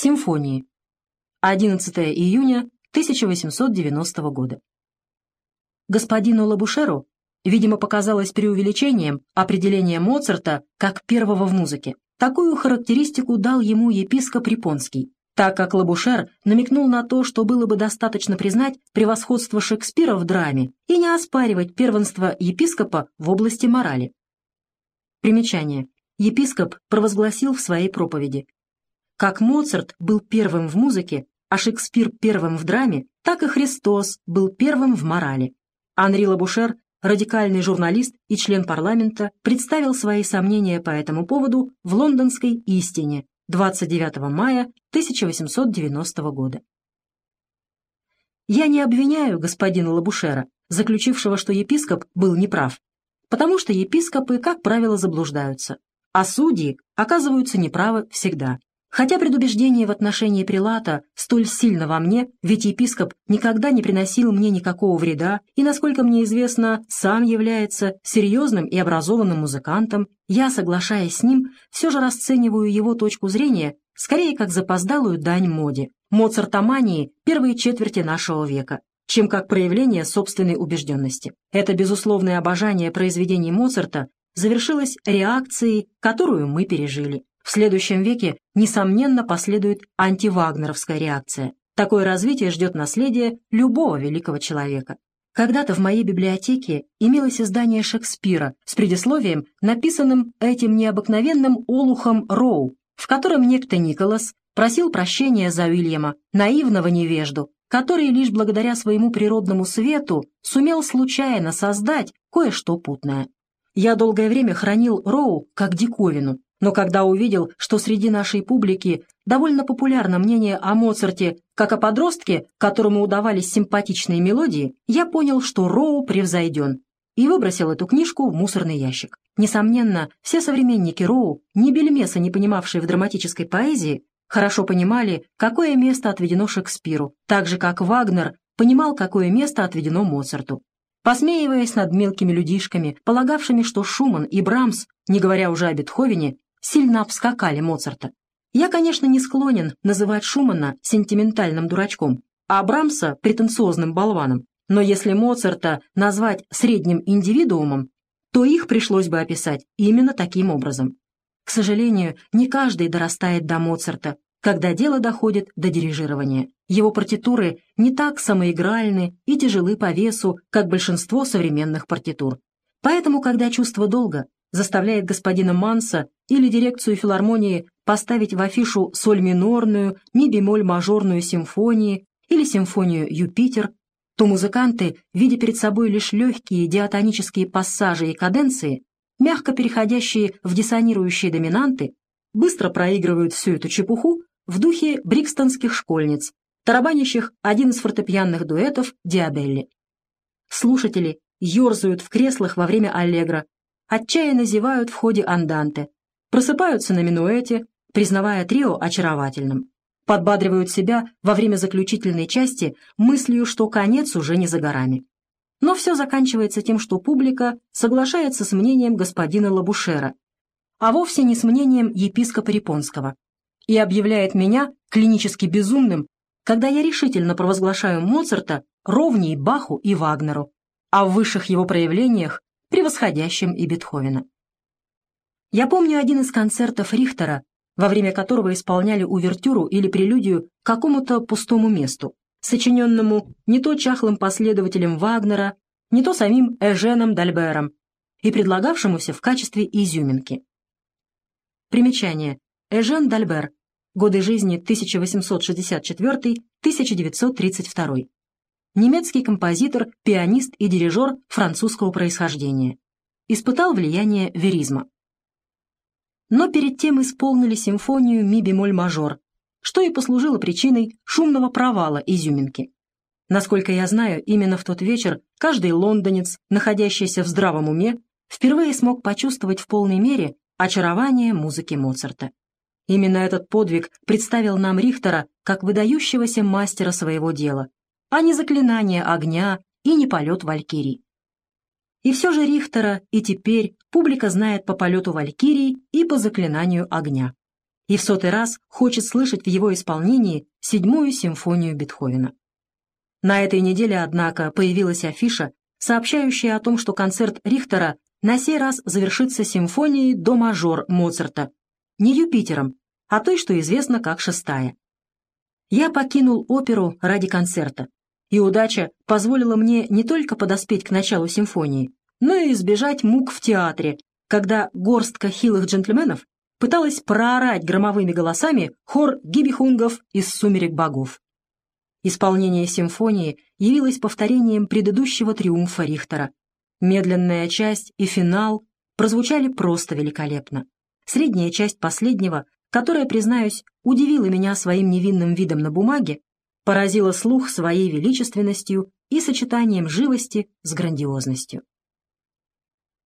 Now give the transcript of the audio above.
Симфонии. 11 июня 1890 года. Господину Лабушеру, видимо, показалось преувеличением определение Моцарта как первого в музыке. Такую характеристику дал ему епископ Рипонский, так как Лабушер намекнул на то, что было бы достаточно признать превосходство Шекспира в драме и не оспаривать первенство епископа в области морали. Примечание. Епископ провозгласил в своей проповеди. Как Моцарт был первым в музыке, а Шекспир первым в драме, так и Христос был первым в морали. Анри Лабушер, радикальный журналист и член парламента, представил свои сомнения по этому поводу в лондонской «Истине» 29 мая 1890 года. Я не обвиняю господина Лабушера, заключившего, что епископ был неправ, потому что епископы, как правило, заблуждаются, а судьи оказываются неправы всегда. Хотя предубеждение в отношении прилата столь сильно во мне, ведь епископ никогда не приносил мне никакого вреда и, насколько мне известно, сам является серьезным и образованным музыкантом, я, соглашаясь с ним, все же расцениваю его точку зрения скорее как запоздалую дань моде, моцартомании первой четверти нашего века, чем как проявление собственной убежденности. Это безусловное обожание произведений Моцарта завершилось реакцией, которую мы пережили. В следующем веке, несомненно, последует антивагнеровская реакция. Такое развитие ждет наследие любого великого человека. Когда-то в моей библиотеке имелось издание Шекспира с предисловием, написанным этим необыкновенным олухом Роу, в котором некто Николас просил прощения за Уильяма, наивного невежду, который лишь благодаря своему природному свету сумел случайно создать кое-что путное. Я долгое время хранил Роу как диковину, но когда увидел, что среди нашей публики довольно популярно мнение о Моцарте как о подростке, которому удавались симпатичные мелодии, я понял, что Роу превзойден, и выбросил эту книжку в мусорный ящик. Несомненно, все современники Роу, ни бельмеса не понимавшие в драматической поэзии, хорошо понимали, какое место отведено Шекспиру, так же, как Вагнер понимал, какое место отведено Моцарту. Посмеиваясь над мелкими людишками, полагавшими, что Шуман и Брамс, не говоря уже о Бетховене, сильно обскакали Моцарта. Я, конечно, не склонен называть Шумана сентиментальным дурачком, а Брамса — претенциозным болваном. Но если Моцарта назвать средним индивидуумом, то их пришлось бы описать именно таким образом. К сожалению, не каждый дорастает до Моцарта, когда дело доходит до дирижирования. Его партитуры не так самоигральны и тяжелы по весу, как большинство современных партитур. Поэтому, когда чувство долга заставляет господина Манса или дирекцию филармонии поставить в афишу соль минорную, ми бемоль мажорную симфонии или симфонию «Юпитер», то музыканты, видя перед собой лишь легкие диатонические пассажи и каденции, мягко переходящие в диссонирующие доминанты, быстро проигрывают всю эту чепуху в духе брикстонских школьниц, тарабанящих один из фортепианных дуэтов Диабелли. Слушатели ерзают в креслах во время аллегро, отчаянно зевают в ходе анданте, просыпаются на минуэте, признавая трио очаровательным, подбадривают себя во время заключительной части мыслью, что конец уже не за горами. Но все заканчивается тем, что публика соглашается с мнением господина Лабушера, а вовсе не с мнением епископа Рипонского, и объявляет меня клинически безумным, когда я решительно провозглашаю Моцарта ровней Баху и Вагнеру, а в высших его проявлениях превосходящим и Бетховена. Я помню один из концертов Рихтера, во время которого исполняли увертюру или прелюдию какому-то пустому месту, сочиненному не то чахлым последователем Вагнера, не то самим Эженом Дальбером и предлагавшемуся в качестве изюминки. Примечание. Эжен Дальбер. Годы жизни 1864-1932 немецкий композитор, пианист и дирижер французского происхождения. Испытал влияние веризма. Но перед тем исполнили симфонию ми-бемоль-мажор, что и послужило причиной шумного провала изюминки. Насколько я знаю, именно в тот вечер каждый лондонец, находящийся в здравом уме, впервые смог почувствовать в полной мере очарование музыки Моцарта. Именно этот подвиг представил нам Рихтера как выдающегося мастера своего дела, а не заклинание огня и не полет валькирий. И все же Рихтера и теперь публика знает по полету валькирий и по заклинанию огня. и в сотый раз хочет слышать в его исполнении седьмую симфонию Бетховена. На этой неделе, однако, появилась афиша, сообщающая о том, что концерт Рихтера на сей раз завершится симфонией до мажор Моцарта, не Юпитером, а той, что известно как шестая. Я покинул оперу ради концерта, и удача позволила мне не только подоспеть к началу симфонии, но и избежать мук в театре, когда горстка хилых джентльменов пыталась проорать громовыми голосами хор гибихунгов из «Сумерек богов». Исполнение симфонии явилось повторением предыдущего триумфа Рихтера. Медленная часть и финал прозвучали просто великолепно. Средняя часть последнего, которая, признаюсь, удивила меня своим невинным видом на бумаге, поразила слух своей величественностью и сочетанием живости с грандиозностью.